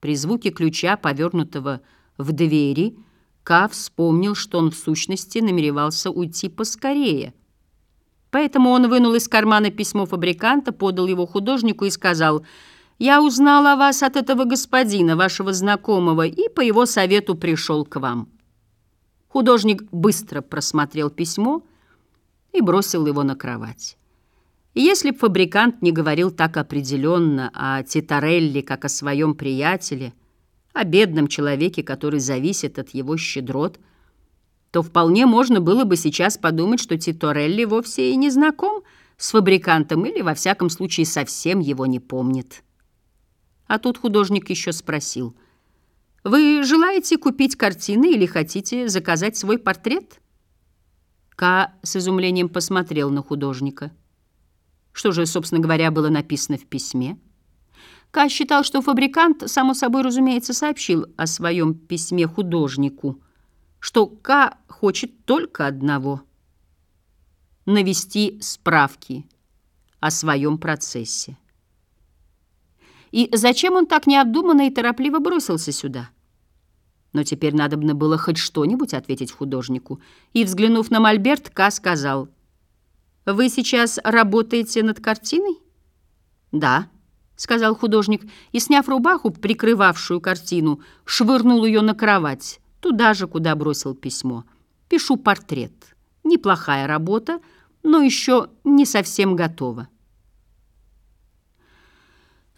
При звуке ключа, повернутого в двери, Ка вспомнил, что он в сущности намеревался уйти поскорее. Поэтому он вынул из кармана письмо фабриканта, подал его художнику и сказал «Я узнал о вас от этого господина, вашего знакомого, и по его совету пришел к вам». Художник быстро просмотрел письмо и бросил его на кровать. Если б фабрикант не говорил так определенно о Титарелли, как о своем приятеле, о бедном человеке, который зависит от его щедрот, то вполне можно было бы сейчас подумать, что Титорелли вовсе и не знаком с фабрикантом или, во всяком случае, совсем его не помнит. А тут художник еще спросил, «Вы желаете купить картины или хотите заказать свой портрет?» Ка с изумлением посмотрел на художника. Что же, собственно говоря, было написано в письме? Ка считал, что фабрикант, само собой разумеется, сообщил о своем письме художнику, что Ка хочет только одного — навести справки о своем процессе. И зачем он так необдуманно и торопливо бросился сюда? Но теперь надобно было хоть что-нибудь ответить художнику. И, взглянув на Мольберт, Ка сказал — вы сейчас работаете над картиной? Да, сказал художник, и, сняв рубаху, прикрывавшую картину, швырнул ее на кровать, туда же, куда бросил письмо. Пишу портрет. Неплохая работа, но еще не совсем готова.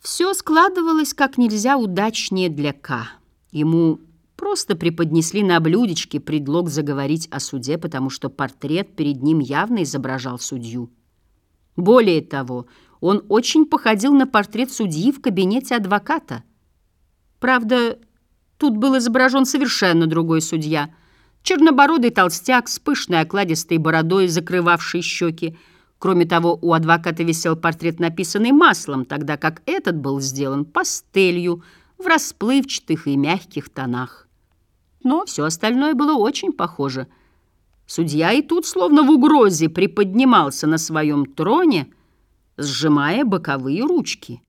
Все складывалось как нельзя удачнее для К. Ему Просто преподнесли на блюдечке предлог заговорить о суде, потому что портрет перед ним явно изображал судью. Более того, он очень походил на портрет судьи в кабинете адвоката. Правда, тут был изображен совершенно другой судья. Чернобородый толстяк с пышной окладистой бородой, закрывавшей щеки. Кроме того, у адвоката висел портрет, написанный маслом, тогда как этот был сделан пастелью в расплывчатых и мягких тонах но все остальное было очень похоже. Судья и тут, словно в угрозе, приподнимался на своем троне, сжимая боковые ручки.